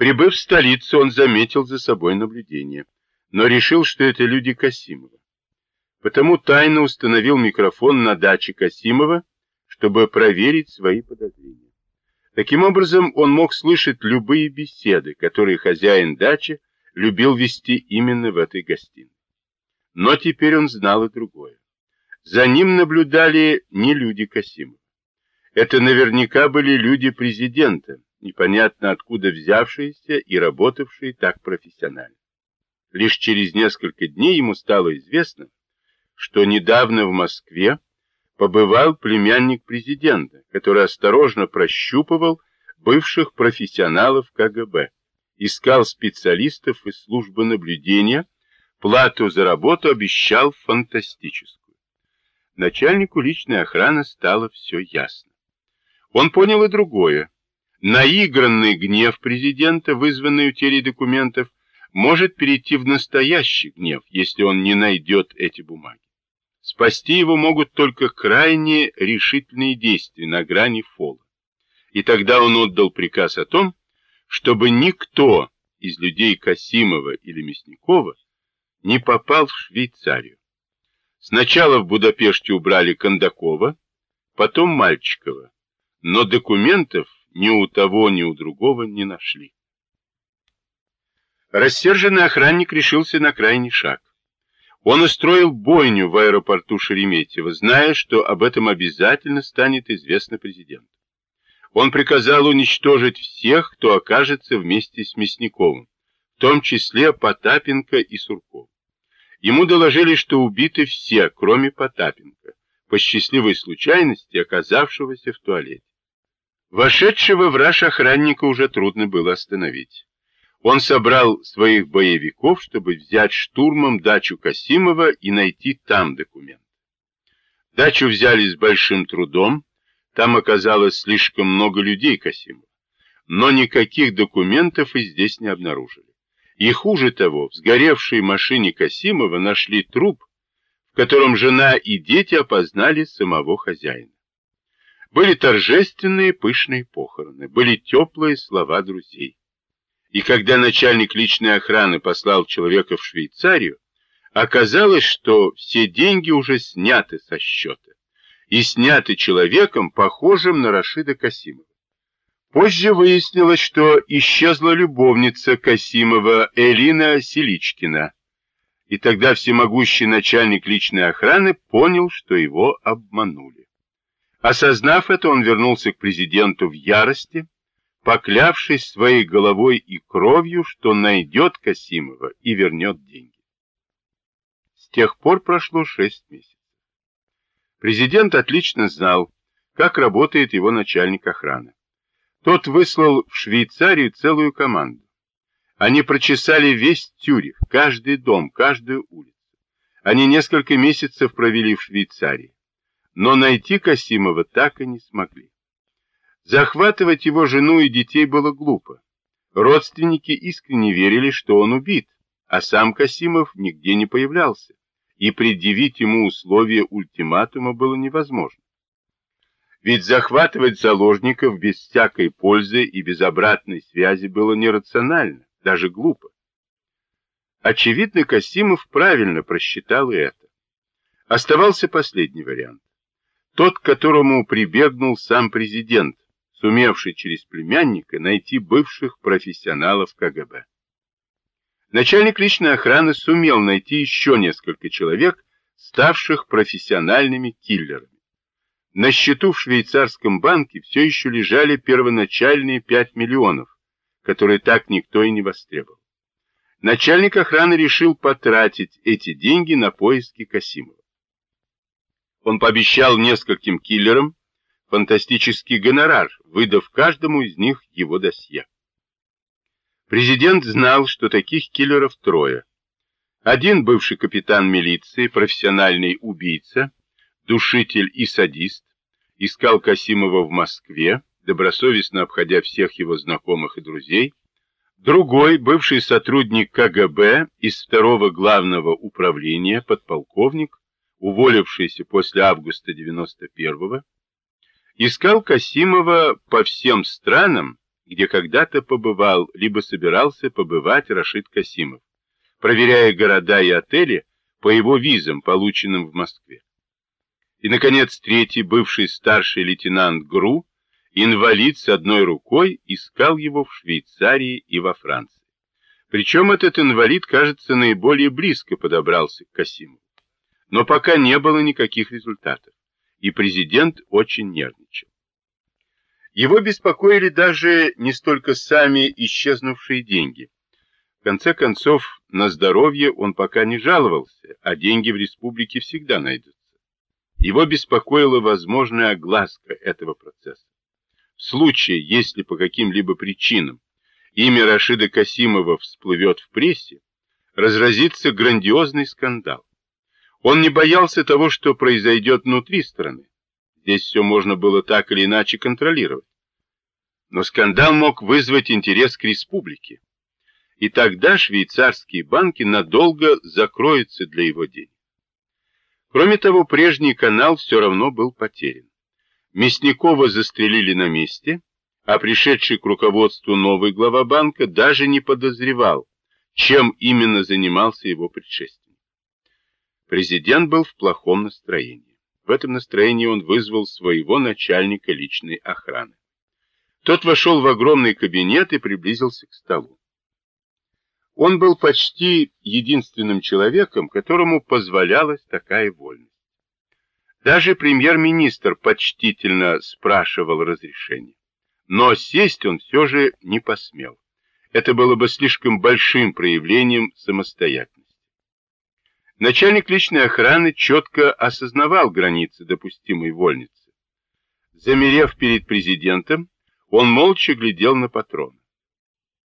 Прибыв в столицу, он заметил за собой наблюдение, но решил, что это люди Касимова. Потому тайно установил микрофон на даче Касимова, чтобы проверить свои подозрения. Таким образом, он мог слышать любые беседы, которые хозяин дачи любил вести именно в этой гостиной. Но теперь он знал и другое. За ним наблюдали не люди Касимова. Это наверняка были люди президента, непонятно откуда взявшиеся и работавшие так профессионально. Лишь через несколько дней ему стало известно, что недавно в Москве побывал племянник президента, который осторожно прощупывал бывших профессионалов КГБ, искал специалистов из службы наблюдения, плату за работу обещал фантастическую. Начальнику личной охраны стало все ясно. Он понял и другое. Наигранный гнев президента, вызванный утерей документов, может перейти в настоящий гнев, если он не найдет эти бумаги. Спасти его могут только крайне решительные действия на грани фола. И тогда он отдал приказ о том, чтобы никто из людей Касимова или Мясникова не попал в Швейцарию. Сначала в Будапеште убрали Кондакова, потом Мальчикова, но документов ни у того, ни у другого не нашли. Рассерженный охранник решился на крайний шаг. Он устроил бойню в аэропорту Шереметьево, зная, что об этом обязательно станет известно президенту. Он приказал уничтожить всех, кто окажется вместе с Мясниковым, в том числе Потапенко и Сурков. Ему доложили, что убиты все, кроме Потапенко, по счастливой случайности оказавшегося в туалете. Вошедшего в раж охранника уже трудно было остановить. Он собрал своих боевиков, чтобы взять штурмом дачу Касимова и найти там документ. Дачу взяли с большим трудом, там оказалось слишком много людей Касимова, но никаких документов и здесь не обнаружили. И хуже того, в сгоревшей машине Касимова нашли труп, в котором жена и дети опознали самого хозяина. Были торжественные пышные похороны, были теплые слова друзей. И когда начальник личной охраны послал человека в Швейцарию, оказалось, что все деньги уже сняты со счета. И сняты человеком, похожим на Рашида Касимова. Позже выяснилось, что исчезла любовница Касимова Элина Селичкина. И тогда всемогущий начальник личной охраны понял, что его обманули. Осознав это, он вернулся к президенту в ярости, поклявшись своей головой и кровью, что найдет Касимова и вернет деньги. С тех пор прошло шесть месяцев. Президент отлично знал, как работает его начальник охраны. Тот выслал в Швейцарию целую команду. Они прочесали весь Тюрих, каждый дом, каждую улицу. Они несколько месяцев провели в Швейцарии, но найти Касимова так и не смогли. Захватывать его жену и детей было глупо. Родственники искренне верили, что он убит, а сам Касимов нигде не появлялся, и предъявить ему условия ультиматума было невозможно. Ведь захватывать заложников без всякой пользы и без обратной связи было нерационально, даже глупо. Очевидно, Касимов правильно просчитал и это. Оставался последний вариант. Тот, к которому прибегнул сам президент, сумевший через племянника найти бывших профессионалов КГБ. Начальник личной охраны сумел найти еще несколько человек, ставших профессиональными киллерами. На счету в швейцарском банке все еще лежали первоначальные 5 миллионов, которые так никто и не востребовал. Начальник охраны решил потратить эти деньги на поиски Касимова. Он пообещал нескольким киллерам фантастический гонорар, выдав каждому из них его досье. Президент знал, что таких киллеров трое. Один бывший капитан милиции, профессиональный убийца, душитель и садист, искал Касимова в Москве, добросовестно обходя всех его знакомых и друзей. Другой, бывший сотрудник КГБ из второго главного управления, подполковник, уволившийся после августа 91-го, искал Касимова по всем странам, где когда-то побывал, либо собирался побывать Рашид Касимов, проверяя города и отели по его визам, полученным в Москве. И, наконец, третий, бывший старший лейтенант ГРУ, инвалид с одной рукой, искал его в Швейцарии и во Франции. Причем этот инвалид, кажется, наиболее близко подобрался к Касимову. Но пока не было никаких результатов, и президент очень нервничал. Его беспокоили даже не столько сами исчезнувшие деньги. В конце концов, на здоровье он пока не жаловался, а деньги в республике всегда найдутся. Его беспокоила возможная огласка этого процесса. В случае, если по каким-либо причинам имя Рашида Касимова всплывет в прессе, разразится грандиозный скандал. Он не боялся того, что произойдет внутри страны. Здесь все можно было так или иначе контролировать. Но скандал мог вызвать интерес к республике. И тогда швейцарские банки надолго закроются для его денег. Кроме того, прежний канал все равно был потерян. Мясникова застрелили на месте, а пришедший к руководству новый глава банка даже не подозревал, чем именно занимался его предшественник. Президент был в плохом настроении. В этом настроении он вызвал своего начальника личной охраны. Тот вошел в огромный кабинет и приблизился к столу. Он был почти единственным человеком, которому позволялась такая вольность. Даже премьер-министр почтительно спрашивал разрешения. Но сесть он все же не посмел. Это было бы слишком большим проявлением самостоятельности. Начальник личной охраны четко осознавал границы допустимой вольницы. Замерев перед президентом, он молча глядел на патрона.